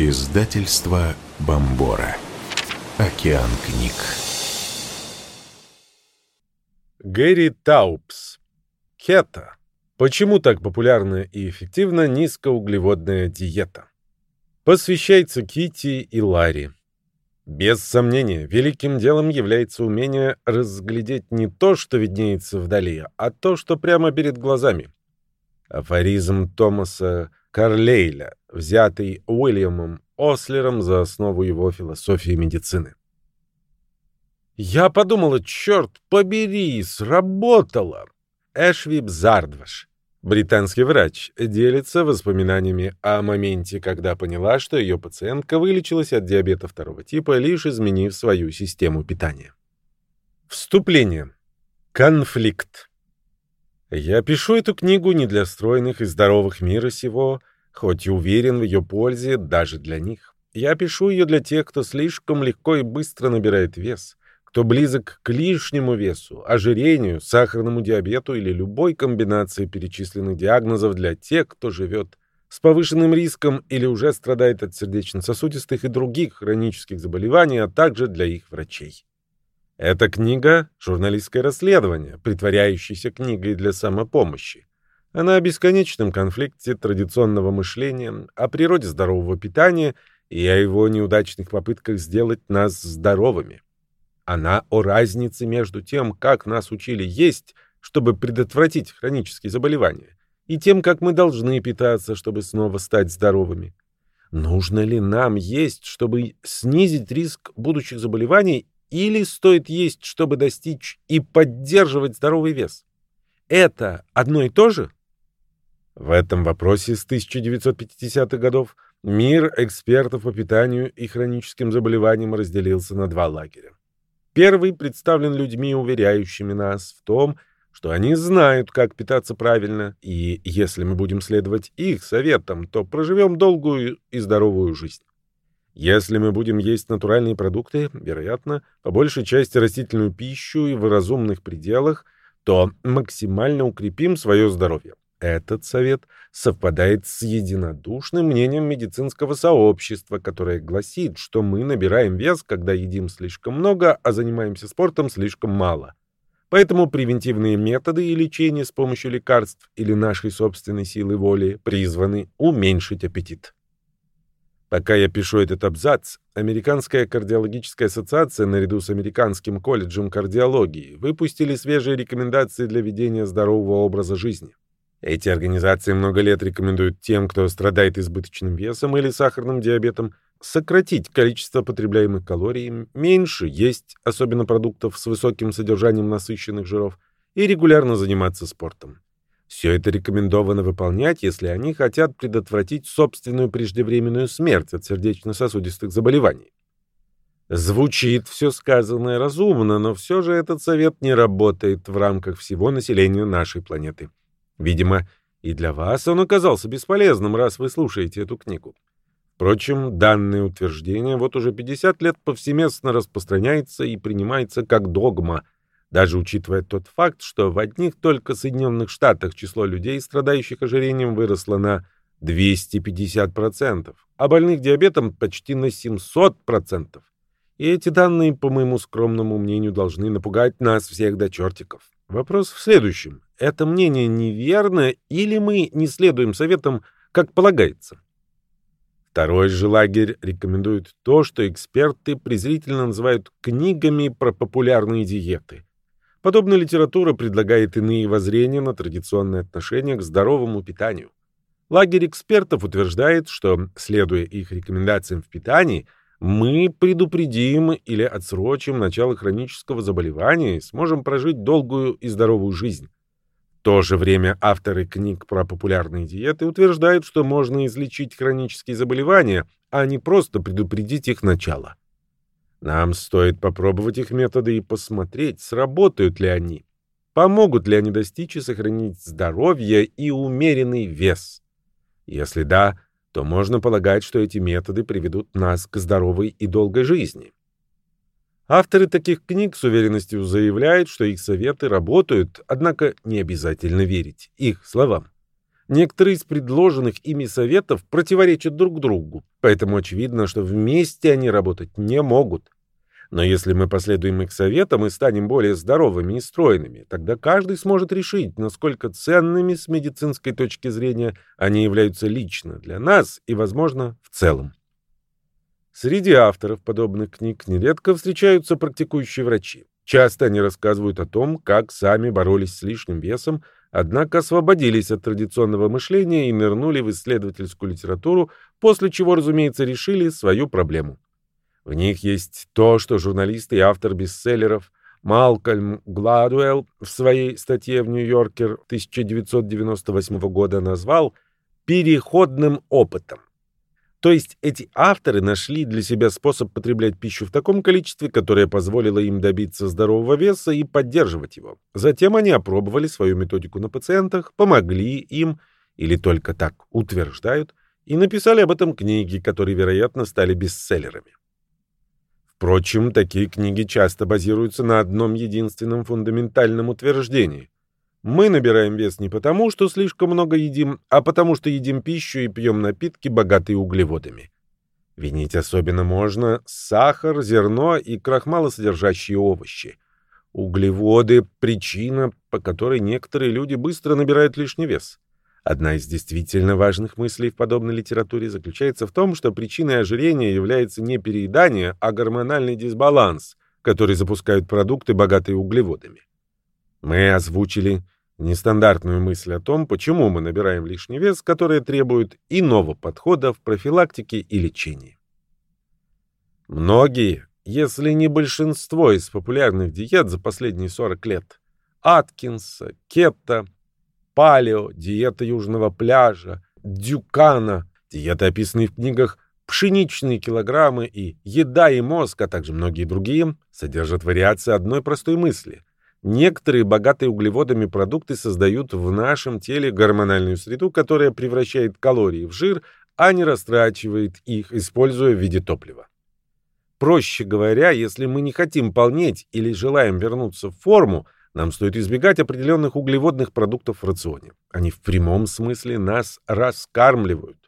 Издательство Бомбора. Океан книг. Гэри Таупс. Кето. Почему так популярна и эффективна низкоуглеводная диета? Посвящается Кити и Ларри. Без сомнения, великим делом является умение разглядеть не то, что виднеется вдали, а то, что прямо перед глазами. Афоризм Томаса Карлейля, взятый Уильямом Ослером за основу его философии медицины. Я подумала, черт побери, сработало. Эшвип Зардваш, британский врач, делится воспоминаниями о моменте, когда поняла, что ее пациентка вылечилась от диабета второго типа, лишь изменив свою систему питания. Вступление. Конфликт. Я пишу эту книгу не для стройных и здоровых мира сего, хоть и уверен в ее пользе даже для них. Я пишу ее для тех, кто слишком легко и быстро набирает вес, кто близок к лишнему весу, ожирению, сахарному диабету или любой комбинации перечисленных диагнозов для тех, кто живет с повышенным риском или уже страдает от сердечно-сосудистых и других хронических заболеваний, а также для их врачей. Эта книга — журналистское расследование, притворяющееся книгой для самопомощи. Она о бесконечном конфликте традиционного мышления, о природе здорового питания и о его неудачных попытках сделать нас здоровыми. Она о разнице между тем, как нас учили есть, чтобы предотвратить хронические заболевания, и тем, как мы должны питаться, чтобы снова стать здоровыми. Нужно ли нам есть, чтобы снизить риск будущих заболеваний, или стоит есть, чтобы достичь и поддерживать здоровый вес? Это одно и то же? В этом вопросе с 1950-х годов мир экспертов по питанию и хроническим заболеваниям разделился на два лагеря. Первый представлен людьми, уверяющими нас в том, что они знают, как питаться правильно, и если мы будем следовать их советам, то проживем долгую и здоровую жизнь. Если мы будем есть натуральные продукты, вероятно, по большей части растительную пищу и в разумных пределах, то максимально укрепим свое здоровье. Этот совет совпадает с единодушным мнением медицинского сообщества, которое гласит, что мы набираем вес, когда едим слишком много, а занимаемся спортом слишком мало. Поэтому превентивные методы и лечение с помощью лекарств или нашей собственной силы воли призваны уменьшить аппетит. Пока я пишу этот абзац, Американская кардиологическая ассоциация наряду с Американским колледжем кардиологии выпустили свежие рекомендации для ведения здорового образа жизни. Эти организации много лет рекомендуют тем, кто страдает избыточным весом или сахарным диабетом, сократить количество потребляемых калорий, меньше есть, особенно продуктов с высоким содержанием насыщенных жиров, и регулярно заниматься спортом. Все это рекомендовано выполнять, если они хотят предотвратить собственную преждевременную смерть от сердечно-сосудистых заболеваний. Звучит все сказанное разумно, но все же этот совет не работает в рамках всего населения нашей планеты. Видимо, и для вас он оказался бесполезным, раз вы слушаете эту книгу. Впрочем, данное утверждение вот уже 50 лет повсеместно распространяется и принимается как догма, даже учитывая тот факт, что в одних только Соединенных Штатах число людей, страдающих ожирением, выросло на 250%, а больных диабетом почти на 700%. И эти данные, по моему скромному мнению, должны напугать нас всех до чертиков. Вопрос в следующем. Это мнение неверно или мы не следуем советам, как полагается? Второй же лагерь рекомендует то, что эксперты презрительно называют книгами про популярные диеты. Подобная литература предлагает иные воззрения на традиционное отношение к здоровому питанию. Лагерь экспертов утверждает, что, следуя их рекомендациям в питании, мы предупредим или отсрочим начало хронического заболевания и сможем прожить долгую и здоровую жизнь. В то же время авторы книг про популярные диеты утверждают, что можно излечить хронические заболевания, а не просто предупредить их начало. Нам стоит попробовать их методы и посмотреть, сработают ли они. Помогут ли они достичь и сохранить здоровье и умеренный вес. Если да, то можно полагать, что эти методы приведут нас к здоровой и долгой жизни. Авторы таких книг с уверенностью заявляют, что их советы работают, однако не обязательно верить их словам. Некоторые из предложенных ими советов противоречат друг другу, поэтому очевидно, что вместе они работать не могут. Но если мы последуем их советам и станем более здоровыми и стройными, тогда каждый сможет решить, насколько ценными с медицинской точки зрения они являются лично для нас и, возможно, в целом. Среди авторов подобных книг нередко встречаются практикующие врачи. Часто они рассказывают о том, как сами боролись с лишним весом, однако освободились от традиционного мышления и нырнули в исследовательскую литературу, после чего, разумеется, решили свою проблему. В них есть то, что журналист и автор бестселлеров Малкольм Гладуэлл в своей статье в «Нью-Йоркер» 1998 года назвал «переходным опытом». То есть эти авторы нашли для себя способ потреблять пищу в таком количестве, которое позволило им добиться здорового веса и поддерживать его. Затем они опробовали свою методику на пациентах, помогли им, или только так утверждают, и написали об этом книги, которые, вероятно, стали бестселлерами. Впрочем, такие книги часто базируются на одном единственном фундаментальном утверждении. Мы набираем вес не потому, что слишком много едим, а потому что едим пищу и пьем напитки, богатые углеводами. Винить особенно можно сахар, зерно и крахмалосодержащие овощи. Углеводы – причина, по которой некоторые люди быстро набирают лишний вес. Одна из действительно важных мыслей в подобной литературе заключается в том, что причиной ожирения является не переедание, а гормональный дисбаланс, который запускают продукты, богатые углеводами. Мы озвучили нестандартную мысль о том, почему мы набираем лишний вес, которая требует иного подхода в профилактике и лечении. Многие, если не большинство из популярных диет за последние 40 лет, Аткинса, Кетта, Палео, диета Южного пляжа, Дюкана, диеты, описанные в книгах «Пшеничные килограммы» и «Еда и мозг», а также многие другие, содержат вариации одной простой мысли. Некоторые богатые углеводами продукты создают в нашем теле гормональную среду, которая превращает калории в жир, а не растрачивает их, используя в виде топлива. Проще говоря, если мы не хотим полнеть или желаем вернуться в форму, нам стоит избегать определенных углеводных продуктов в рационе. Они в прямом смысле нас раскармливают.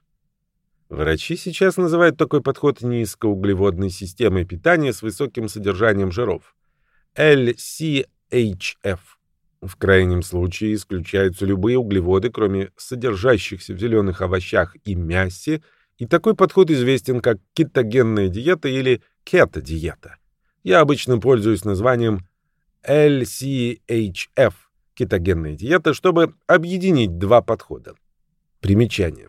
Врачи сейчас называют такой подход низкоуглеводной системой питания с высоким содержанием жиров. LC HF. В крайнем случае исключаются любые углеводы, кроме содержащихся в зеленых овощах и мясе, и такой подход известен как кетогенная диета или кето-диета. Я обычно пользуюсь названием LCHF – кетогенная диета, чтобы объединить два подхода. Примечание.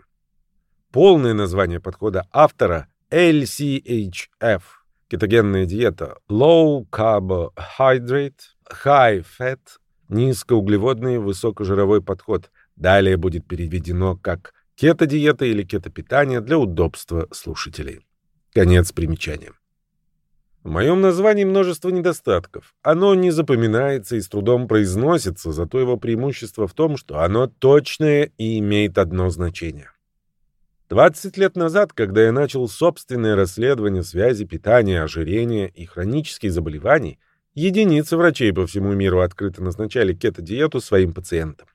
Полное название подхода автора – LCHF – кетогенная диета Low Carbohydrate high fat, низкоуглеводный, высокожировой подход. Далее будет переведено как кето-диета или кето-питание для удобства слушателей. Конец примечания. В моем названии множество недостатков. Оно не запоминается и с трудом произносится, зато его преимущество в том, что оно точное и имеет одно значение. 20 лет назад, когда я начал собственное расследование связи питания, ожирения и хронических заболеваний, Единицы врачей по всему миру открыто назначали кето-диету своим пациентам.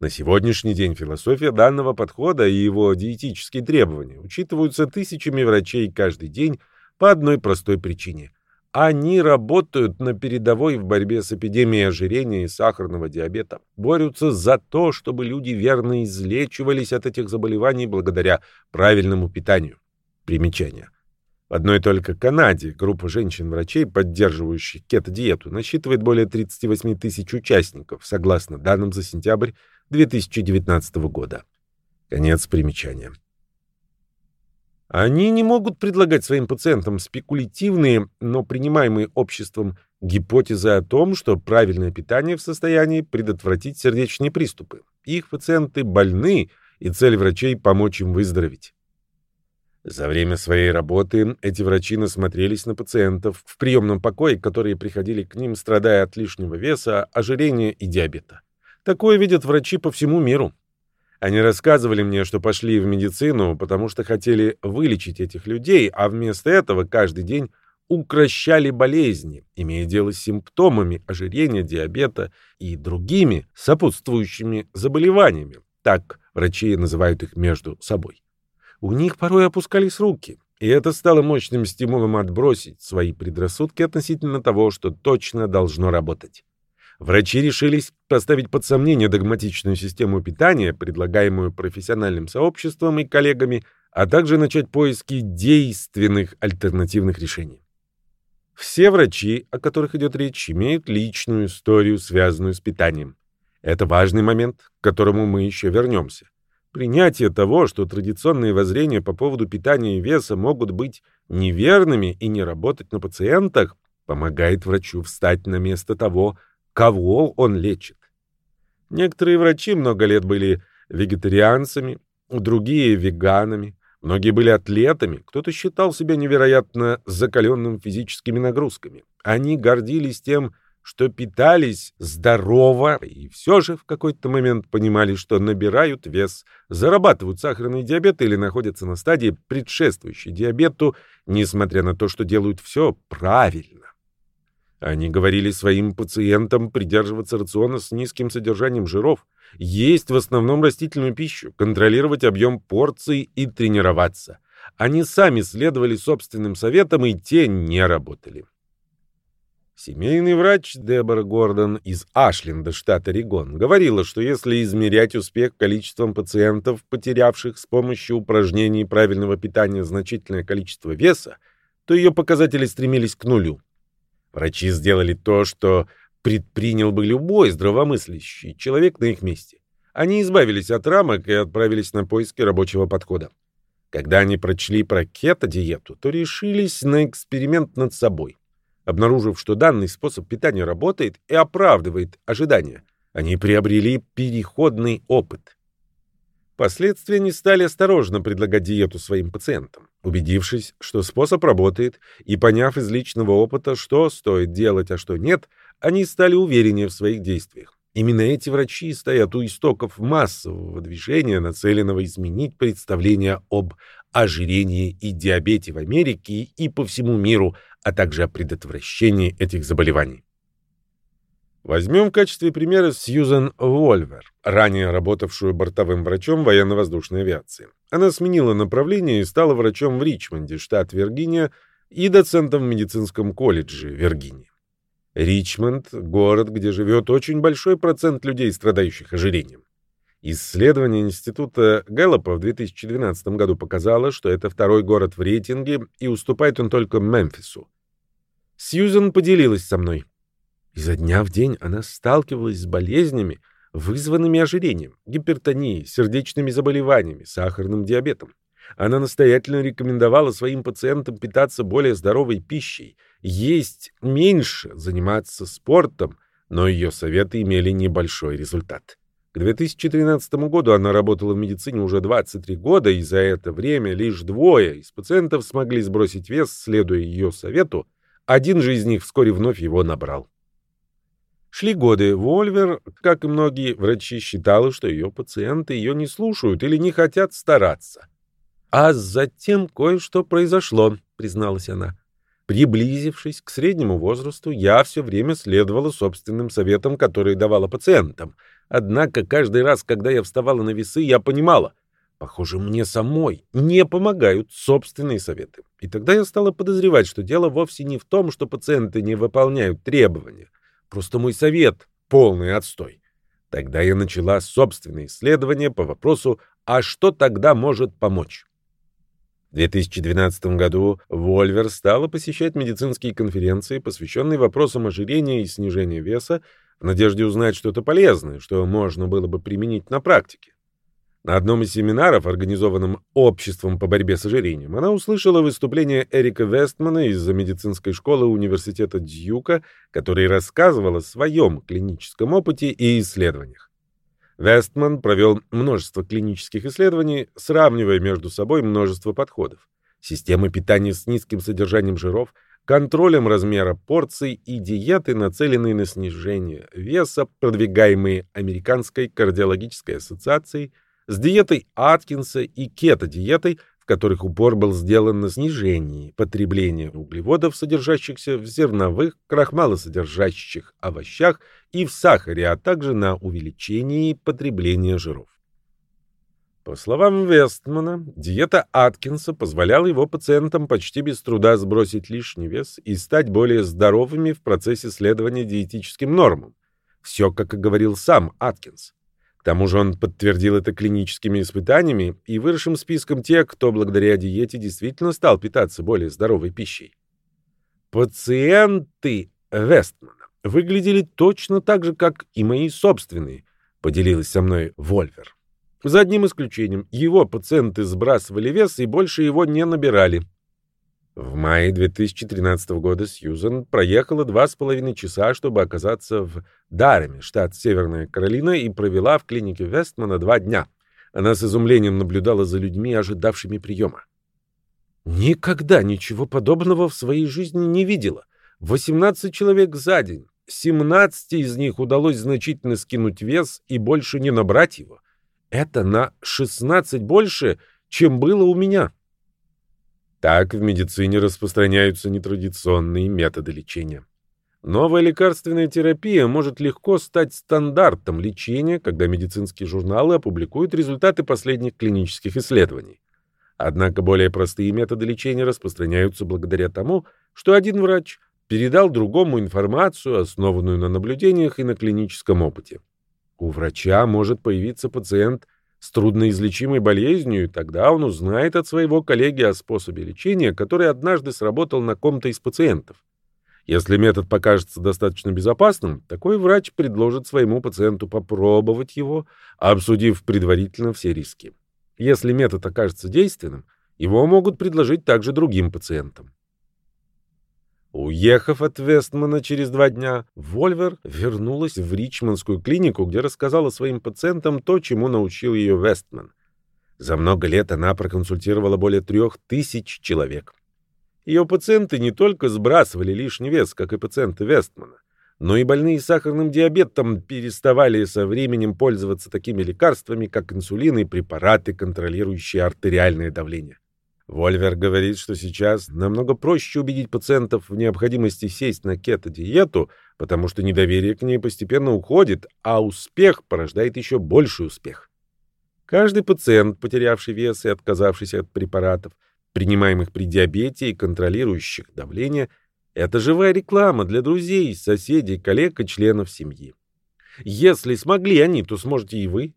На сегодняшний день философия данного подхода и его диетические требования учитываются тысячами врачей каждый день по одной простой причине. Они работают на передовой в борьбе с эпидемией ожирения и сахарного диабета, борются за то, чтобы люди верно излечивались от этих заболеваний благодаря правильному питанию. Примечание. В одной только Канаде группа женщин-врачей, поддерживающих кето-диету, насчитывает более 38 тысяч участников, согласно данным за сентябрь 2019 года. Конец примечания. Они не могут предлагать своим пациентам спекулятивные, но принимаемые обществом гипотезы о том, что правильное питание в состоянии предотвратить сердечные приступы. Их пациенты больны, и цель врачей – помочь им выздороветь. За время своей работы эти врачи насмотрелись на пациентов в приемном покое, которые приходили к ним, страдая от лишнего веса, ожирения и диабета. Такое видят врачи по всему миру. Они рассказывали мне, что пошли в медицину, потому что хотели вылечить этих людей, а вместо этого каждый день укращали болезни, имея дело с симптомами ожирения, диабета и другими сопутствующими заболеваниями. Так врачи называют их между собой. У них порой опускались руки, и это стало мощным стимулом отбросить свои предрассудки относительно того, что точно должно работать. Врачи решились поставить под сомнение догматичную систему питания, предлагаемую профессиональным сообществом и коллегами, а также начать поиски действенных альтернативных решений. Все врачи, о которых идет речь, имеют личную историю, связанную с питанием. Это важный момент, к которому мы еще вернемся. Принятие того, что традиционные воззрения по поводу питания и веса могут быть неверными и не работать на пациентах, помогает врачу встать на место того, кого он лечит. Некоторые врачи много лет были вегетарианцами, другие — веганами, многие были атлетами, кто-то считал себя невероятно закаленным физическими нагрузками. Они гордились тем, что питались здорово и все же в какой-то момент понимали, что набирают вес, зарабатывают сахарный диабет или находятся на стадии, предшествующей диабету, несмотря на то, что делают все правильно. Они говорили своим пациентам придерживаться рациона с низким содержанием жиров, есть в основном растительную пищу, контролировать объем порций и тренироваться. Они сами следовали собственным советам, и те не работали. Семейный врач Дебора Гордон из Ашленда, штат Орегон, говорила, что если измерять успех количеством пациентов, потерявших с помощью упражнений правильного питания значительное количество веса, то ее показатели стремились к нулю. Врачи сделали то, что предпринял бы любой здравомыслящий человек на их месте. Они избавились от рамок и отправились на поиски рабочего подхода. Когда они прочли про кето-диету, то решились на эксперимент над собой. Обнаружив, что данный способ питания работает и оправдывает ожидания, они приобрели переходный опыт. Впоследствии они стали осторожно предлагать диету своим пациентам. Убедившись, что способ работает, и поняв из личного опыта, что стоит делать, а что нет, они стали увереннее в своих действиях. Именно эти врачи стоят у истоков массового движения, нацеленного изменить представление об ожирении и диабете в Америке и по всему миру, а также о предотвращении этих заболеваний. Возьмем в качестве примера Сьюзен Вольвер, ранее работавшую бортовым врачом военно-воздушной авиации. Она сменила направление и стала врачом в Ричмонде, штат Виргиния, и доцентом в медицинском колледже Виргинии. Ричмонд — город, где живет очень большой процент людей, страдающих ожирением. Исследование Института Гэллопа в 2012 году показало, что это второй город в рейтинге, и уступает он только Мемфису. Сьюзен поделилась со мной. Изо дня в день она сталкивалась с болезнями, вызванными ожирением, гипертонией, сердечными заболеваниями, сахарным диабетом. Она настоятельно рекомендовала своим пациентам питаться более здоровой пищей, есть меньше, заниматься спортом, но ее советы имели небольшой результат. К 2013 году она работала в медицине уже 23 года, и за это время лишь двое из пациентов смогли сбросить вес, следуя ее совету, один же из них вскоре вновь его набрал. Шли годы. Вольвер, как и многие врачи, считала, что ее пациенты ее не слушают или не хотят стараться. А затем кое-что произошло, призналась она. Приблизившись к среднему возрасту, я все время следовала собственным советам, которые давала пациентам. Однако каждый раз, когда я вставала на весы, я понимала, похоже, мне самой не помогают собственные советы. И тогда я стала подозревать, что дело вовсе не в том, что пациенты не выполняют требования, Просто мой совет — полный отстой. Тогда я начала собственные исследования по вопросу, а что тогда может помочь? В 2012 году Вольвер стала посещать медицинские конференции, посвященные вопросам ожирения и снижения веса, в надежде узнать что-то полезное, что можно было бы применить на практике. На одном из семинаров, организованном Обществом по борьбе с ожирением, она услышала выступление Эрика Вестмана из медицинской школы университета Дьюка, который рассказывал о своем клиническом опыте и исследованиях. Вестман провел множество клинических исследований, сравнивая между собой множество подходов. Системы питания с низким содержанием жиров, контролем размера порций и диеты, нацеленные на снижение веса, продвигаемые Американской кардиологической ассоциацией, с диетой Аткинса и кето-диетой, в которых упор был сделан на снижении потребления углеводов, содержащихся в зерновых, крахмалосодержащих овощах и в сахаре, а также на увеличении потребления жиров. По словам Вестмана, диета Аткинса позволяла его пациентам почти без труда сбросить лишний вес и стать более здоровыми в процессе следования диетическим нормам. Все, как и говорил сам Аткинс. К тому же он подтвердил это клиническими испытаниями и выросшим списком тех, кто благодаря диете действительно стал питаться более здоровой пищей. Пациенты Вестмана выглядели точно так же, как и мои собственные, поделилась со мной Вольвер. За одним исключением, его пациенты сбрасывали вес и больше его не набирали. В мае 2013 года Сьюзен проехала два с половиной часа, чтобы оказаться в Дареме, штат Северная Каролина, и провела в клинике Вестмана два дня. Она с изумлением наблюдала за людьми, ожидавшими приема. Никогда ничего подобного в своей жизни не видела. 18 человек за день. 17 из них удалось значительно скинуть вес и больше не набрать его. Это на 16 больше, чем было у меня. Так в медицине распространяются нетрадиционные методы лечения. Новая лекарственная терапия может легко стать стандартом лечения, когда медицинские журналы опубликуют результаты последних клинических исследований. Однако более простые методы лечения распространяются благодаря тому, что один врач передал другому информацию, основанную на наблюдениях и на клиническом опыте. У врача может появиться пациент с трудноизлечимой болезнью, и тогда он узнает от своего коллеги о способе лечения, который однажды сработал на ком-то из пациентов. Если метод покажется достаточно безопасным, такой врач предложит своему пациенту попробовать его, обсудив предварительно все риски. Если метод окажется действенным, его могут предложить также другим пациентам. Уехав от Вестмана через два дня, Вольвер вернулась в Ричмондскую клинику, где рассказала своим пациентам то, чему научил ее Вестман. За много лет она проконсультировала более трех тысяч человек. Ее пациенты не только сбрасывали лишний вес, как и пациенты Вестмана, но и больные сахарным диабетом переставали со временем пользоваться такими лекарствами, как инсулин и препараты, контролирующие артериальное давление. Вольвер говорит, что сейчас намного проще убедить пациентов в необходимости сесть на кето-диету, потому что недоверие к ней постепенно уходит, а успех порождает еще больший успех. Каждый пациент, потерявший вес и отказавшийся от препаратов, принимаемых при диабете и контролирующих давление, это живая реклама для друзей, соседей, коллег и членов семьи. Если смогли они, то сможете и вы.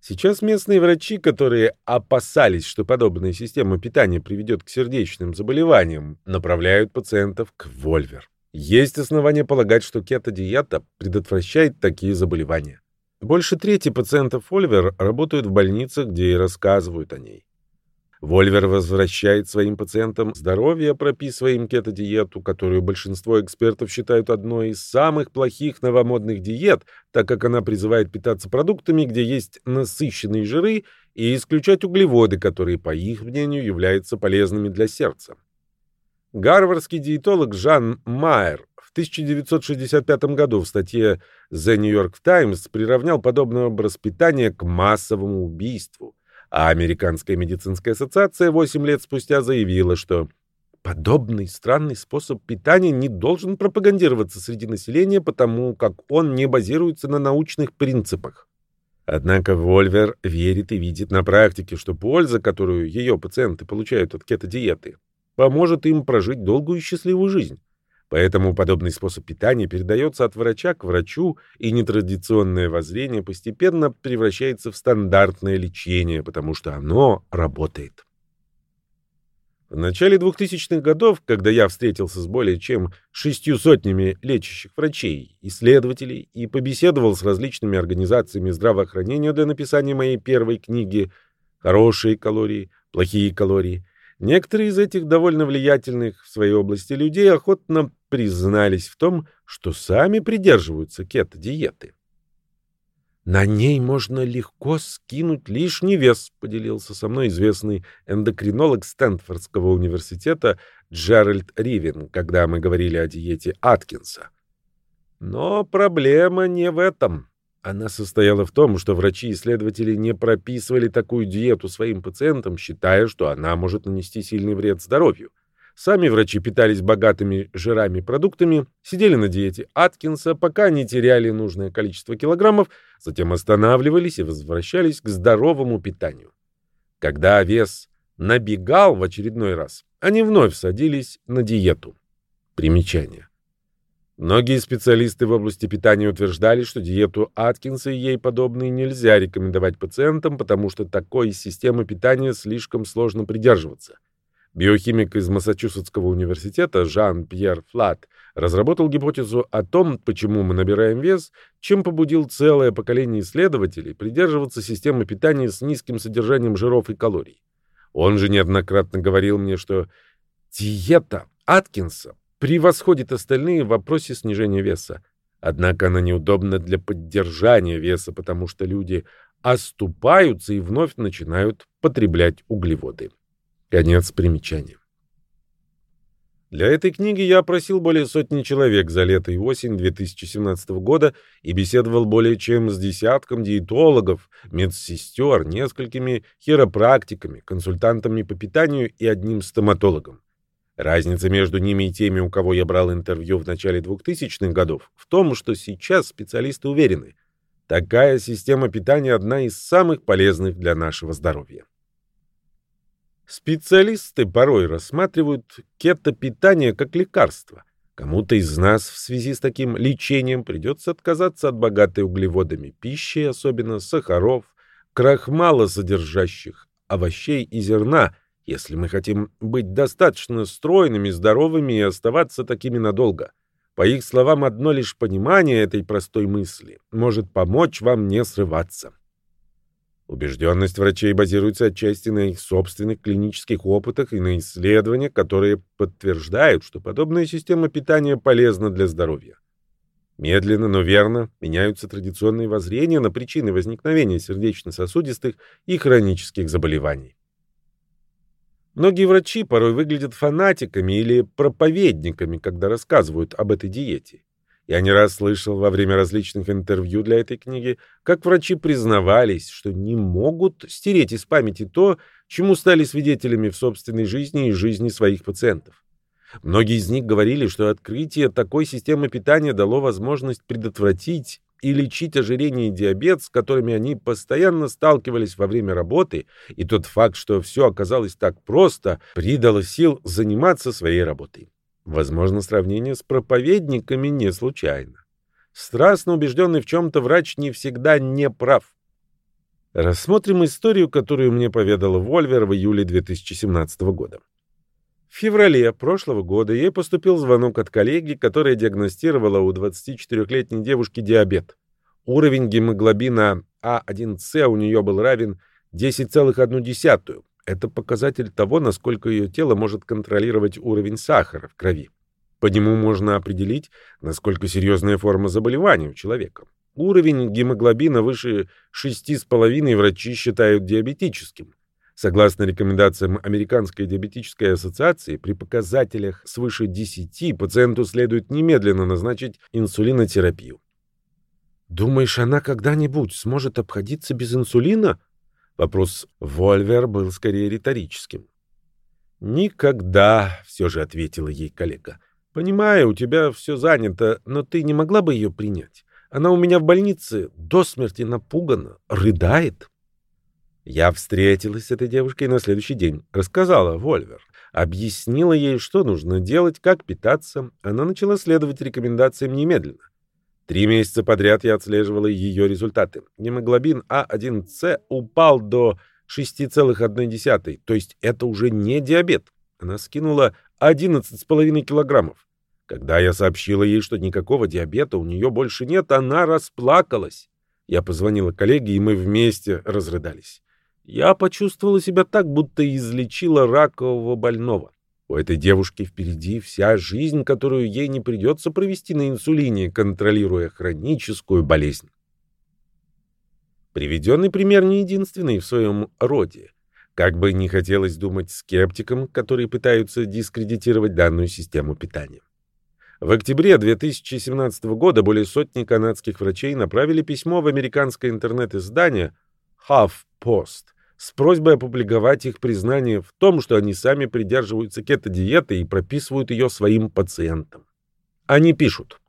Сейчас местные врачи, которые опасались, что подобная система питания приведет к сердечным заболеваниям, направляют пациентов к Вольвер. Есть основания полагать, что кето-диета предотвращает такие заболевания. Больше трети пациентов Вольвер работают в больницах, где и рассказывают о ней. Вольвер возвращает своим пациентам здоровье, прописывая им кето-диету, которую большинство экспертов считают одной из самых плохих новомодных диет, так как она призывает питаться продуктами, где есть насыщенные жиры, и исключать углеводы, которые, по их мнению, являются полезными для сердца. Гарвардский диетолог Жан Майер в 1965 году в статье The New York Times приравнял подобный образ питания к массовому убийству а Американская медицинская ассоциация 8 лет спустя заявила, что подобный странный способ питания не должен пропагандироваться среди населения, потому как он не базируется на научных принципах. Однако Вольвер верит и видит на практике, что польза, которую ее пациенты получают от кето-диеты, поможет им прожить долгую и счастливую жизнь. Поэтому подобный способ питания передается от врача к врачу, и нетрадиционное воззрение постепенно превращается в стандартное лечение, потому что оно работает. В начале 2000-х годов, когда я встретился с более чем шестью сотнями лечащих врачей, исследователей и побеседовал с различными организациями здравоохранения для написания моей первой книги «Хорошие калории, плохие калории», Некоторые из этих довольно влиятельных в своей области людей охотно признались в том, что сами придерживаются кето-диеты. «На ней можно легко скинуть лишний вес», — поделился со мной известный эндокринолог Стэнфордского университета Джеральд Ривен, когда мы говорили о диете Аткинса. Но проблема не в этом. Она состояла в том, что врачи-исследователи не прописывали такую диету своим пациентам, считая, что она может нанести сильный вред здоровью. Сами врачи питались богатыми жирами продуктами, сидели на диете Аткинса, пока не теряли нужное количество килограммов, затем останавливались и возвращались к здоровому питанию. Когда вес набегал в очередной раз, они вновь садились на диету. Примечание. Многие специалисты в области питания утверждали, что диету Аткинса и ей подобные нельзя рекомендовать пациентам, потому что такой системы питания слишком сложно придерживаться. Биохимик из Массачусетского университета Жан-Пьер Флат разработал гипотезу о том, почему мы набираем вес, чем побудил целое поколение исследователей придерживаться системы питания с низким содержанием жиров и калорий. Он же неоднократно говорил мне, что диета Аткинса превосходит остальные в вопросе снижения веса. Однако она неудобна для поддержания веса, потому что люди оступаются и вновь начинают потреблять углеводы. Конец примечания. Для этой книги я опросил более сотни человек за лето и осень 2017 года и беседовал более чем с десятком диетологов, медсестер, несколькими хиропрактиками, консультантами по питанию и одним стоматологом. Разница между ними и теми, у кого я брал интервью в начале 2000-х годов, в том, что сейчас специалисты уверены, такая система питания одна из самых полезных для нашего здоровья. Специалисты порой рассматривают кето-питание как лекарство. Кому-то из нас в связи с таким лечением придется отказаться от богатой углеводами пищи, особенно сахаров, крахмала содержащих, овощей и зерна – если мы хотим быть достаточно стройными, здоровыми и оставаться такими надолго. По их словам, одно лишь понимание этой простой мысли может помочь вам не срываться. Убежденность врачей базируется отчасти на их собственных клинических опытах и на исследованиях, которые подтверждают, что подобная система питания полезна для здоровья. Медленно, но верно меняются традиционные воззрения на причины возникновения сердечно-сосудистых и хронических заболеваний. Многие врачи порой выглядят фанатиками или проповедниками, когда рассказывают об этой диете. Я не раз слышал во время различных интервью для этой книги, как врачи признавались, что не могут стереть из памяти то, чему стали свидетелями в собственной жизни и жизни своих пациентов. Многие из них говорили, что открытие такой системы питания дало возможность предотвратить и лечить ожирение и диабет, с которыми они постоянно сталкивались во время работы, и тот факт, что все оказалось так просто, придало сил заниматься своей работой. Возможно, сравнение с проповедниками не случайно. Страстно убежденный в чем-то врач не всегда не прав. Рассмотрим историю, которую мне поведал Вольвер в июле 2017 года. В феврале прошлого года ей поступил звонок от коллеги, которая диагностировала у 24-летней девушки диабет. Уровень гемоглобина А1С у нее был равен 10,1. Это показатель того, насколько ее тело может контролировать уровень сахара в крови. По нему можно определить, насколько серьезная форма заболевания у человека. Уровень гемоглобина выше 6,5 врачи считают диабетическим. Согласно рекомендациям Американской диабетической ассоциации, при показателях свыше 10 пациенту следует немедленно назначить инсулинотерапию. «Думаешь, она когда-нибудь сможет обходиться без инсулина?» Вопрос Вольвер был скорее риторическим. «Никогда», — все же ответила ей коллега. «Понимаю, у тебя все занято, но ты не могла бы ее принять? Она у меня в больнице, до смерти напугана, рыдает». Я встретилась с этой девушкой на следующий день. Рассказала Вольвер. Объяснила ей, что нужно делать, как питаться. Она начала следовать рекомендациям немедленно. Три месяца подряд я отслеживала ее результаты. Гемоглобин А1С упал до 6,1, то есть это уже не диабет. Она скинула 11,5 килограммов. Когда я сообщила ей, что никакого диабета у нее больше нет, она расплакалась. Я позвонила коллеге, и мы вместе разрыдались. Я почувствовала себя так, будто излечила ракового больного. У этой девушки впереди вся жизнь, которую ей не придется провести на инсулине, контролируя хроническую болезнь. Приведенный пример не единственный в своем роде. Как бы не хотелось думать скептикам, которые пытаются дискредитировать данную систему питания. В октябре 2017 года более сотни канадских врачей направили письмо в американское интернет-издание HuffPost с просьбой опубликовать их признание в том, что они сами придерживаются кето-диеты и прописывают ее своим пациентам. Они пишут.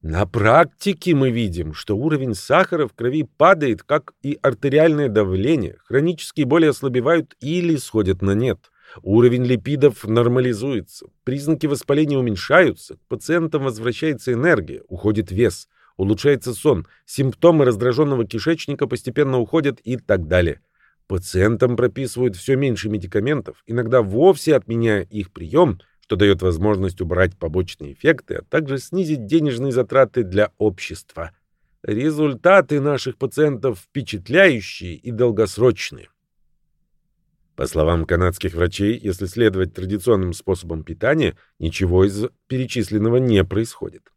На практике мы видим, что уровень сахара в крови падает, как и артериальное давление, хронические боли ослабевают или сходят на нет. Уровень липидов нормализуется, признаки воспаления уменьшаются, к пациентам возвращается энергия, уходит вес, улучшается сон, симптомы раздраженного кишечника постепенно уходят и так далее. Пациентам прописывают все меньше медикаментов, иногда вовсе отменяя их прием, что дает возможность убрать побочные эффекты, а также снизить денежные затраты для общества. Результаты наших пациентов впечатляющие и долгосрочные. По словам канадских врачей, если следовать традиционным способам питания, ничего из перечисленного не происходит.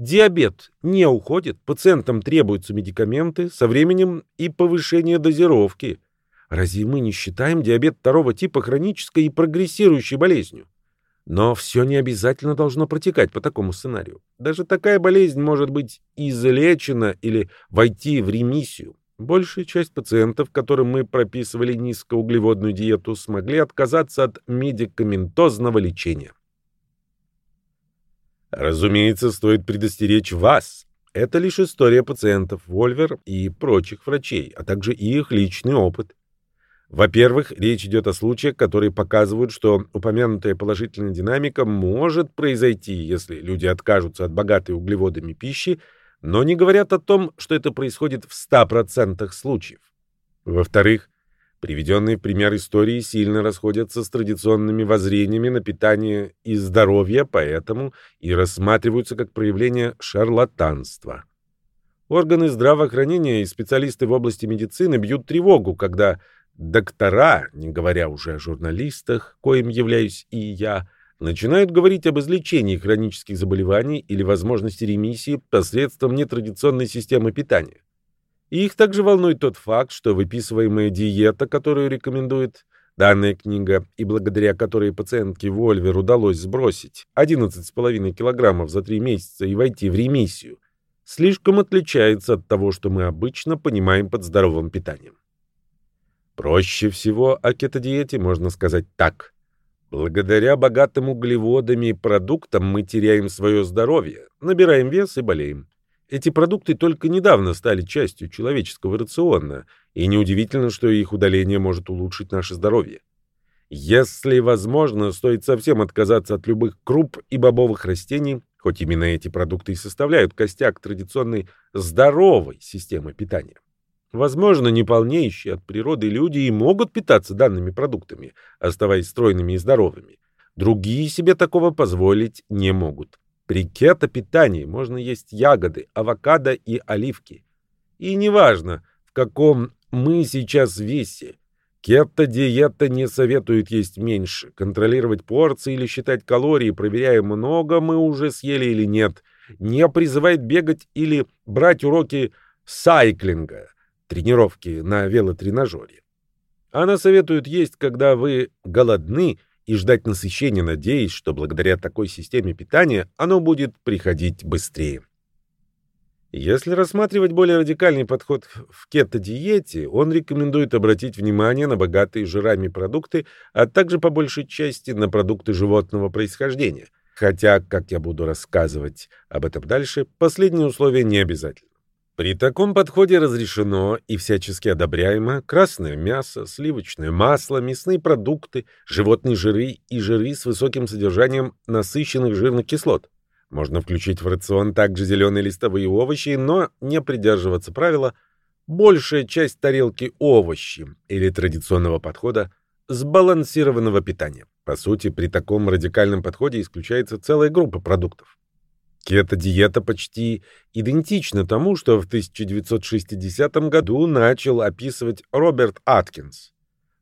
Диабет не уходит, пациентам требуются медикаменты, со временем и повышение дозировки. Разве мы не считаем диабет второго типа хронической и прогрессирующей болезнью? Но все не обязательно должно протекать по такому сценарию. Даже такая болезнь может быть излечена или войти в ремиссию. Большая часть пациентов, которым мы прописывали низкоуглеводную диету, смогли отказаться от медикаментозного лечения. Разумеется, стоит предостеречь вас. Это лишь история пациентов Вольвер и прочих врачей, а также их личный опыт. Во-первых, речь идет о случаях, которые показывают, что упомянутая положительная динамика может произойти, если люди откажутся от богатой углеводами пищи, но не говорят о том, что это происходит в 100% случаев. Во-вторых, приведенные в пример истории сильно расходятся с традиционными воззрениями на питание и здоровье, поэтому и рассматриваются как проявление шарлатанства. Органы здравоохранения и специалисты в области медицины бьют тревогу, когда Доктора, не говоря уже о журналистах, коим являюсь и я, начинают говорить об излечении хронических заболеваний или возможности ремиссии посредством нетрадиционной системы питания. И их также волнует тот факт, что выписываемая диета, которую рекомендует данная книга, и благодаря которой пациентке Вольвер удалось сбросить 11,5 килограммов за 3 месяца и войти в ремиссию, слишком отличается от того, что мы обычно понимаем под здоровым питанием. Проще всего о кетодиете можно сказать так. Благодаря богатым углеводами и продуктам мы теряем свое здоровье, набираем вес и болеем. Эти продукты только недавно стали частью человеческого рациона, и неудивительно, что их удаление может улучшить наше здоровье. Если возможно, стоит совсем отказаться от любых круп и бобовых растений, хоть именно эти продукты и составляют костяк традиционной здоровой системы питания. Возможно, неполнеющие от природы люди и могут питаться данными продуктами, оставаясь стройными и здоровыми. Другие себе такого позволить не могут. При кето-питании можно есть ягоды, авокадо и оливки. И неважно, в каком мы сейчас весе. Кето-диета не советует есть меньше, контролировать порции или считать калории, проверяя, много мы уже съели или нет. Не призывает бегать или брать уроки сайклинга – тренировки на велотренажере. Она советует есть, когда вы голодны, и ждать насыщения, надеясь, что благодаря такой системе питания оно будет приходить быстрее. Если рассматривать более радикальный подход в кето-диете, он рекомендует обратить внимание на богатые жирами продукты, а также по большей части на продукты животного происхождения. Хотя, как я буду рассказывать об этом дальше, последнее условие не обязательно. При таком подходе разрешено и всячески одобряемо красное мясо, сливочное масло, мясные продукты, животные жиры и жиры с высоким содержанием насыщенных жирных кислот. Можно включить в рацион также зеленые листовые овощи, но не придерживаться правила большая часть тарелки овощи или традиционного подхода сбалансированного питания. По сути, при таком радикальном подходе исключается целая группа продуктов. Кето-диета почти идентична тому, что в 1960 году начал описывать Роберт Аткинс.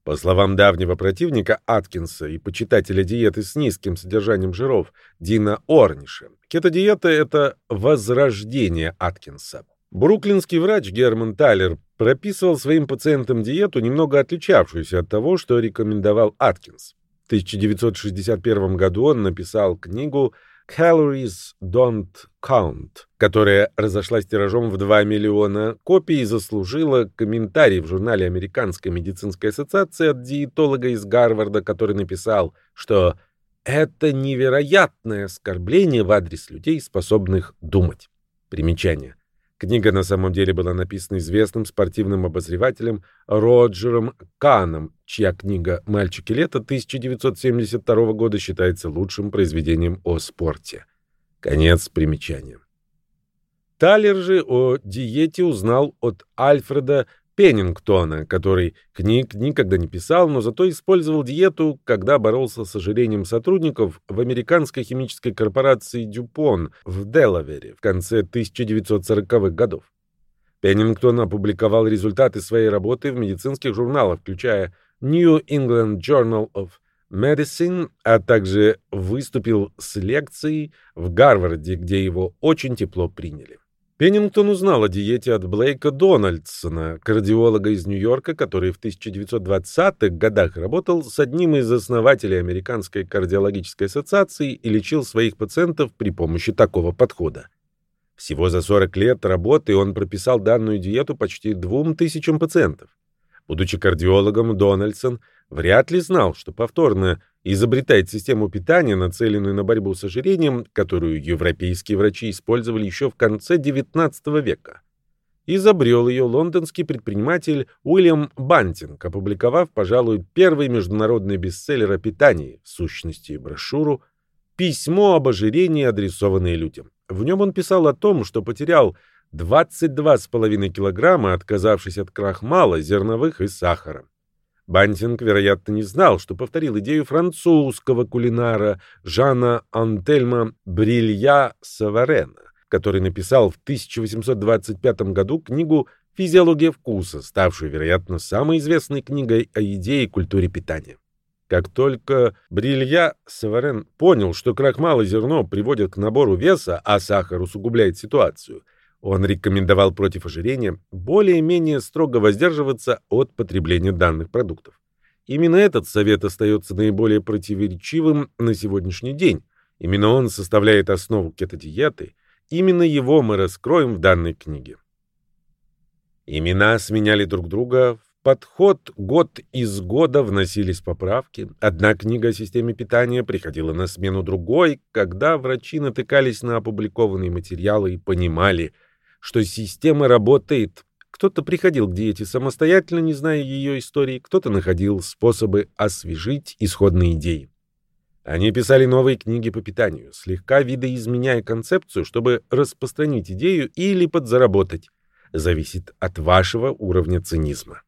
По словам давнего противника Аткинса и почитателя диеты с низким содержанием жиров Дина Орниша, кето-диета — это возрождение Аткинса. Бруклинский врач Герман Тайлер прописывал своим пациентам диету, немного отличавшуюся от того, что рекомендовал Аткинс. В 1961 году он написал книгу Calories Don't Count, которая разошлась тиражом в 2 миллиона копий и заслужила комментарий в журнале Американской медицинской ассоциации от диетолога из Гарварда, который написал, что Это невероятное оскорбление в адрес людей, способных думать. Примечание. Книга на самом деле была написана известным спортивным обозревателем Роджером Каном, чья книга «Мальчики лета» 1972 года считается лучшим произведением о спорте. Конец примечания. Талер же о диете узнал от Альфреда Пеннингтона, который книг никогда не писал, но зато использовал диету, когда боролся с ожирением сотрудников в американской химической корпорации Дюпон в Делавере в конце 1940-х годов. Пеннингтон опубликовал результаты своей работы в медицинских журналах, включая New England Journal of Medicine, а также выступил с лекцией в Гарварде, где его очень тепло приняли. Пеннингтон узнал о диете от Блейка Дональдсона, кардиолога из Нью-Йорка, который в 1920-х годах работал с одним из основателей Американской кардиологической ассоциации и лечил своих пациентов при помощи такого подхода. Всего за 40 лет работы он прописал данную диету почти двум тысячам пациентов. Будучи кардиологом, Дональдсон вряд ли знал, что повторно изобретает систему питания, нацеленную на борьбу с ожирением, которую европейские врачи использовали еще в конце XIX века. Изобрел ее лондонский предприниматель Уильям Бантинг, опубликовав, пожалуй, первый международный бестселлер о питании, в сущности брошюру «Письмо об ожирении, адресованное людям». В нем он писал о том, что потерял 22,5 килограмма, отказавшись от крахмала, зерновых и сахара. Бантинг, вероятно, не знал, что повторил идею французского кулинара Жана Антельма Брилья Саварена, который написал в 1825 году книгу «Физиология вкуса», ставшую, вероятно, самой известной книгой о еде и культуре питания. Как только Брилья Саварен понял, что крахмал и зерно приводят к набору веса, а сахар усугубляет ситуацию – он рекомендовал против ожирения более-менее строго воздерживаться от потребления данных продуктов. Именно этот совет остается наиболее противоречивым на сегодняшний день. Именно он составляет основу кето-диеты. Именно его мы раскроем в данной книге. Имена сменяли друг друга, в подход год из года вносились поправки. Одна книга о системе питания приходила на смену другой, когда врачи натыкались на опубликованные материалы и понимали – что система работает. Кто-то приходил к диете самостоятельно, не зная ее истории, кто-то находил способы освежить исходные идеи. Они писали новые книги по питанию, слегка видоизменяя концепцию, чтобы распространить идею или подзаработать. Зависит от вашего уровня цинизма.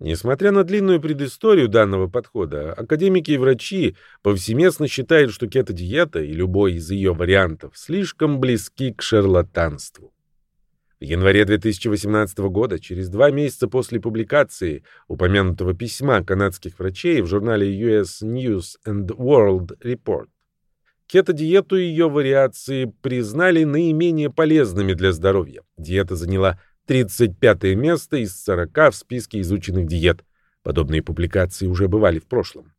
Несмотря на длинную предысторию данного подхода, академики и врачи повсеместно считают, что кето-диета и любой из ее вариантов слишком близки к шарлатанству. В январе 2018 года, через два месяца после публикации упомянутого письма канадских врачей в журнале US News and World Report, кето-диету и ее вариации признали наименее полезными для здоровья. Диета заняла 35 место из 40 в списке изученных диет. Подобные публикации уже бывали в прошлом.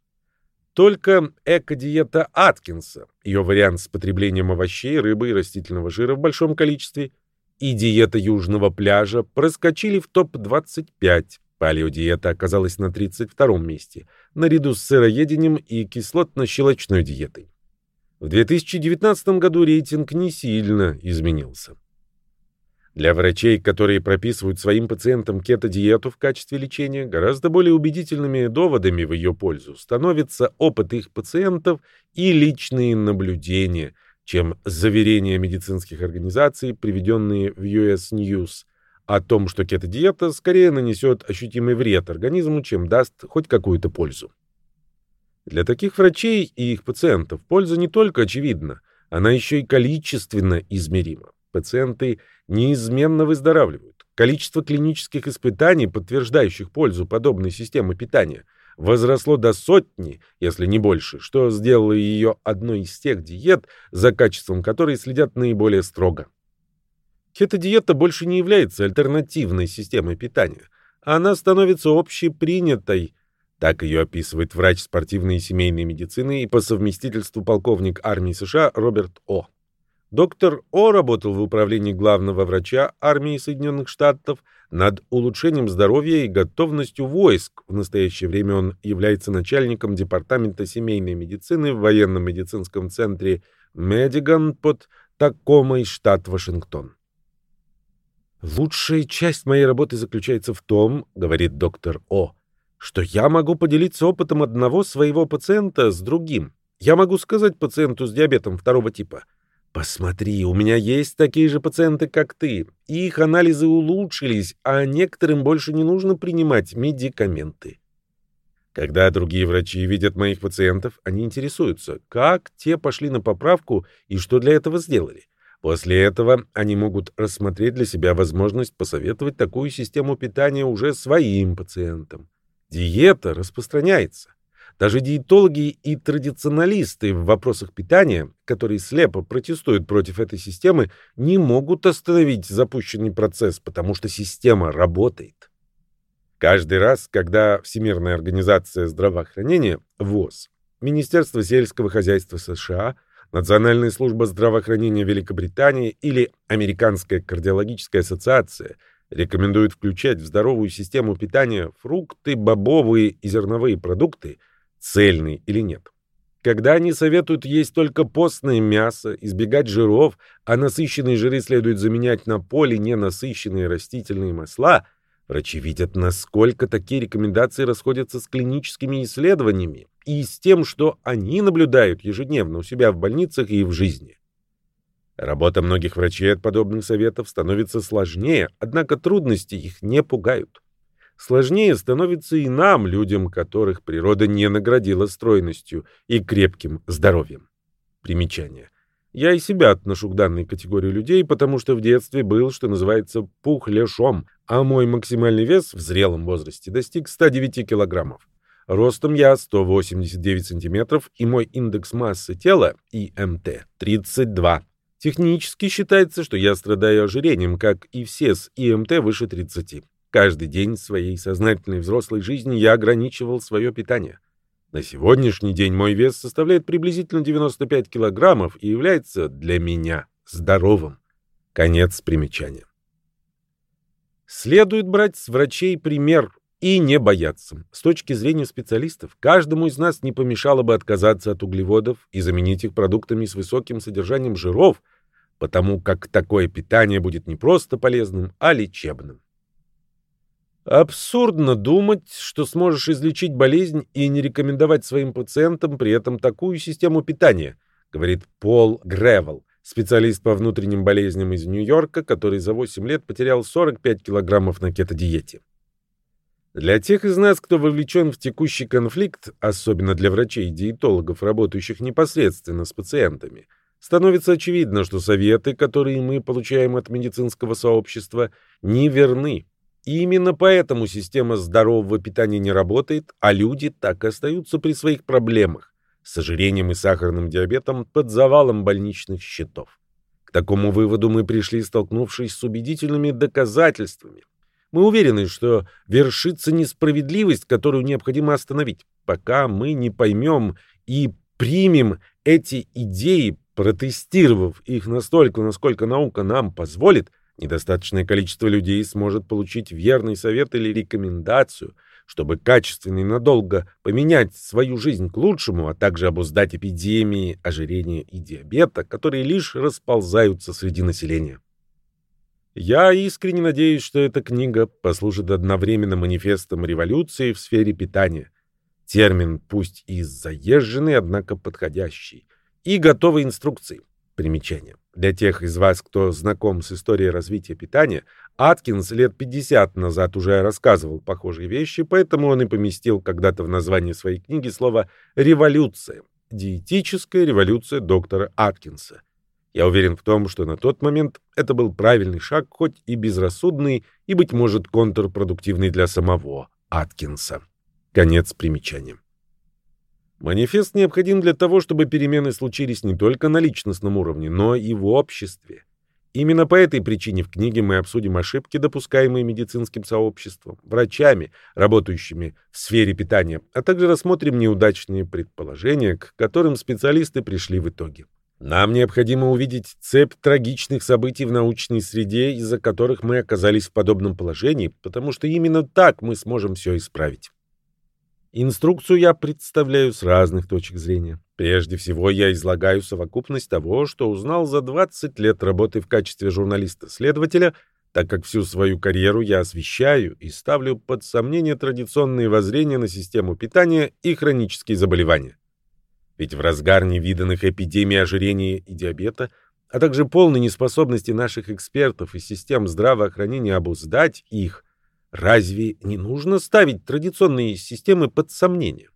Только эко-диета Аткинса, ее вариант с потреблением овощей, рыбы и растительного жира в большом количестве – и диета южного пляжа проскочили в топ-25. Палеодиета оказалась на 32-м месте, наряду с сыроедением и кислотно-щелочной диетой. В 2019 году рейтинг не сильно изменился. Для врачей, которые прописывают своим пациентам кето-диету в качестве лечения, гораздо более убедительными доводами в ее пользу становится опыт их пациентов и личные наблюдения – чем заверения медицинских организаций, приведенные в US News, о том, что кето-диета скорее нанесет ощутимый вред организму, чем даст хоть какую-то пользу. Для таких врачей и их пациентов польза не только очевидна, она еще и количественно измерима. Пациенты неизменно выздоравливают. Количество клинических испытаний, подтверждающих пользу подобной системы питания – возросло до сотни, если не больше, что сделало ее одной из тех диет, за качеством которой следят наиболее строго. Кето-диета больше не является альтернативной системой питания. Она становится общепринятой, так ее описывает врач спортивной и семейной медицины и по совместительству полковник армии США Роберт О. Доктор О работал в управлении главного врача армии Соединенных Штатов над улучшением здоровья и готовностью войск. В настоящее время он является начальником департамента семейной медицины в военном медицинском центре Медиган под Такомой, штат Вашингтон. «Лучшая часть моей работы заключается в том, — говорит доктор О, — что я могу поделиться опытом одного своего пациента с другим. Я могу сказать пациенту с диабетом второго типа — Посмотри, у меня есть такие же пациенты, как ты. Их анализы улучшились, а некоторым больше не нужно принимать медикаменты. Когда другие врачи видят моих пациентов, они интересуются, как те пошли на поправку и что для этого сделали. После этого они могут рассмотреть для себя возможность посоветовать такую систему питания уже своим пациентам. Диета распространяется. Даже диетологи и традиционалисты в вопросах питания, которые слепо протестуют против этой системы, не могут остановить запущенный процесс, потому что система работает. Каждый раз, когда Всемирная организация здравоохранения, ВОЗ, Министерство сельского хозяйства США, Национальная служба здравоохранения Великобритании или Американская кардиологическая ассоциация рекомендуют включать в здоровую систему питания фрукты, бобовые и зерновые продукты – цельный или нет. Когда они советуют есть только постное мясо, избегать жиров, а насыщенные жиры следует заменять на полиненасыщенные растительные масла, врачи видят, насколько такие рекомендации расходятся с клиническими исследованиями и с тем, что они наблюдают ежедневно у себя в больницах и в жизни. Работа многих врачей от подобных советов становится сложнее, однако трудности их не пугают. Сложнее становится и нам, людям, которых природа не наградила стройностью и крепким здоровьем. Примечание. Я и себя отношу к данной категории людей, потому что в детстве был, что называется, пухляшом, а мой максимальный вес в зрелом возрасте достиг 109 килограммов. Ростом я 189 сантиметров, и мой индекс массы тела, ИМТ, 32. Технически считается, что я страдаю ожирением, как и все с ИМТ выше 30. Каждый день своей сознательной взрослой жизни я ограничивал свое питание. На сегодняшний день мой вес составляет приблизительно 95 килограммов и является для меня здоровым. Конец примечания. Следует брать с врачей пример и не бояться. С точки зрения специалистов, каждому из нас не помешало бы отказаться от углеводов и заменить их продуктами с высоким содержанием жиров, потому как такое питание будет не просто полезным, а лечебным. Абсурдно думать, что сможешь излечить болезнь и не рекомендовать своим пациентам при этом такую систему питания, говорит Пол Гревел, специалист по внутренним болезням из Нью-Йорка, который за 8 лет потерял 45 килограммов на кето-диете. Для тех из нас, кто вовлечен в текущий конфликт, особенно для врачей и диетологов, работающих непосредственно с пациентами, становится очевидно, что советы, которые мы получаем от медицинского сообщества, не верны. И именно поэтому система здорового питания не работает, а люди так и остаются при своих проблемах с ожирением и сахарным диабетом под завалом больничных счетов. К такому выводу мы пришли, столкнувшись с убедительными доказательствами. Мы уверены, что вершится несправедливость, которую необходимо остановить, пока мы не поймем и примем эти идеи, протестировав их настолько, насколько наука нам позволит, Недостаточное количество людей сможет получить верный совет или рекомендацию, чтобы качественно и надолго поменять свою жизнь к лучшему, а также обуздать эпидемии ожирения и диабета, которые лишь расползаются среди населения. Я искренне надеюсь, что эта книга послужит одновременно манифестом революции в сфере питания. Термин пусть и заезженный, однако подходящий. И готовой инструкции. Примечание. Для тех из вас, кто знаком с историей развития питания, Аткинс лет 50 назад уже рассказывал похожие вещи, поэтому он и поместил когда-то в название своей книги слово «революция» — диетическая революция доктора Аткинса. Я уверен в том, что на тот момент это был правильный шаг, хоть и безрассудный, и, быть может, контрпродуктивный для самого Аткинса. Конец примечания. Манифест необходим для того, чтобы перемены случились не только на личностном уровне, но и в обществе. Именно по этой причине в книге мы обсудим ошибки, допускаемые медицинским сообществом, врачами, работающими в сфере питания, а также рассмотрим неудачные предположения, к которым специалисты пришли в итоге. Нам необходимо увидеть цепь трагичных событий в научной среде, из-за которых мы оказались в подобном положении, потому что именно так мы сможем все исправить. Инструкцию я представляю с разных точек зрения. Прежде всего, я излагаю совокупность того, что узнал за 20 лет работы в качестве журналиста-следователя, так как всю свою карьеру я освещаю и ставлю под сомнение традиционные воззрения на систему питания и хронические заболевания. Ведь в разгар невиданных эпидемий ожирения и диабета, а также полной неспособности наших экспертов и систем здравоохранения обуздать их, разве не нужно ставить традиционные системы под сомнение?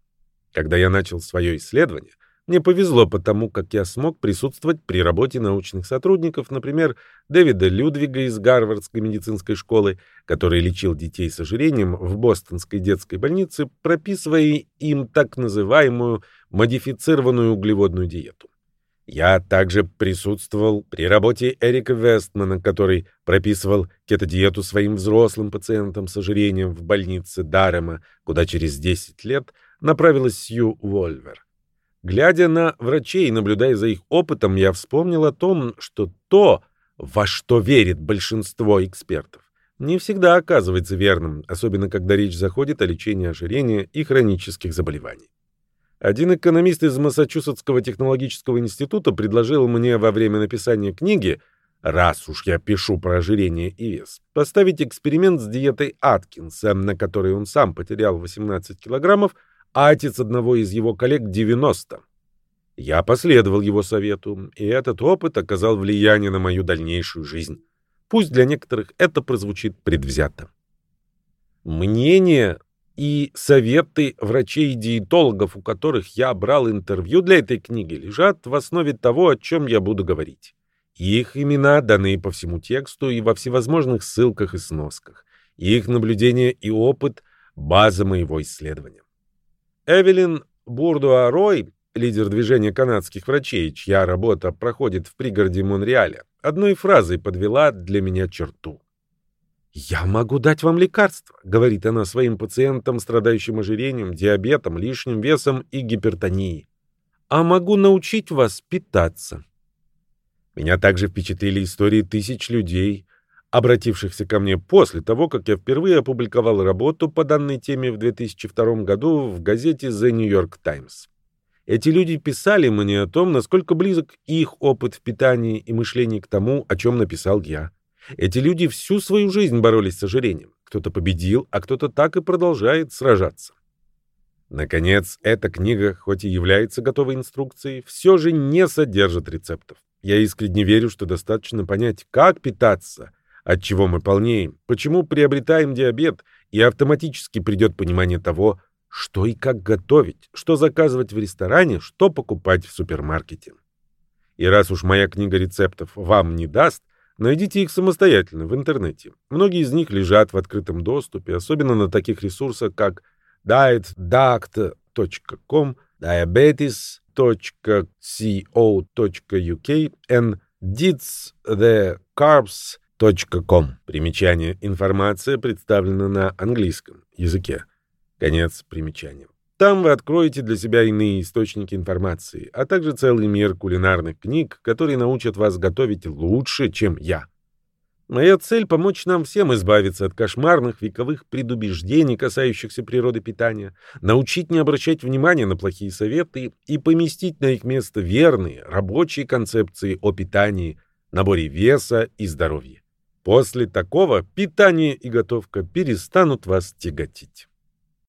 Когда я начал свое исследование, мне повезло потому, как я смог присутствовать при работе научных сотрудников, например, Дэвида Людвига из Гарвардской медицинской школы, который лечил детей с ожирением в Бостонской детской больнице, прописывая им так называемую модифицированную углеводную диету. Я также присутствовал при работе Эрика Вестмана, который прописывал кетодиету своим взрослым пациентам с ожирением в больнице Дарема, куда через 10 лет направилась Сью Вольвер. Глядя на врачей и наблюдая за их опытом, я вспомнил о том, что то, во что верит большинство экспертов, не всегда оказывается верным, особенно когда речь заходит о лечении ожирения и хронических заболеваний. Один экономист из Массачусетского технологического института предложил мне во время написания книги, раз уж я пишу про ожирение и вес, поставить эксперимент с диетой Аткинса, на которой он сам потерял 18 килограммов, а отец одного из его коллег 90. Я последовал его совету, и этот опыт оказал влияние на мою дальнейшую жизнь. Пусть для некоторых это прозвучит предвзято. Мнение и советы врачей и диетологов, у которых я брал интервью для этой книги, лежат в основе того, о чем я буду говорить. Их имена даны по всему тексту и во всевозможных ссылках и сносках. Их наблюдения и опыт — база моего исследования. Эвелин Бурдуа-Рой, лидер движения канадских врачей, чья работа проходит в пригороде Монреаля, одной фразой подвела для меня черту. «Я могу дать вам лекарства», — говорит она своим пациентам, страдающим ожирением, диабетом, лишним весом и гипертонией. «А могу научить вас питаться». Меня также впечатлили истории тысяч людей, обратившихся ко мне после того, как я впервые опубликовал работу по данной теме в 2002 году в газете The New York Times. Эти люди писали мне о том, насколько близок их опыт в питании и мышлении к тому, о чем написал я. Эти люди всю свою жизнь боролись с ожирением. Кто-то победил, а кто-то так и продолжает сражаться. Наконец, эта книга, хоть и является готовой инструкцией, все же не содержит рецептов. Я искренне верю, что достаточно понять, как питаться – от чего мы полнеем, почему приобретаем диабет, и автоматически придет понимание того, что и как готовить, что заказывать в ресторане, что покупать в супермаркете. И раз уж моя книга рецептов вам не даст, найдите их самостоятельно в интернете. Многие из них лежат в открытом доступе, особенно на таких ресурсах, как dietduct.com, diabetes.co.uk and Dits the Carbs .com. Примечание. Информация представлена на английском языке. Конец примечания. Там вы откроете для себя иные источники информации, а также целый мир кулинарных книг, которые научат вас готовить лучше, чем я. Моя цель — помочь нам всем избавиться от кошмарных вековых предубеждений, касающихся природы питания, научить не обращать внимания на плохие советы и поместить на их место верные, рабочие концепции о питании, наборе веса и здоровья. После такого питание и готовка перестанут вас тяготить.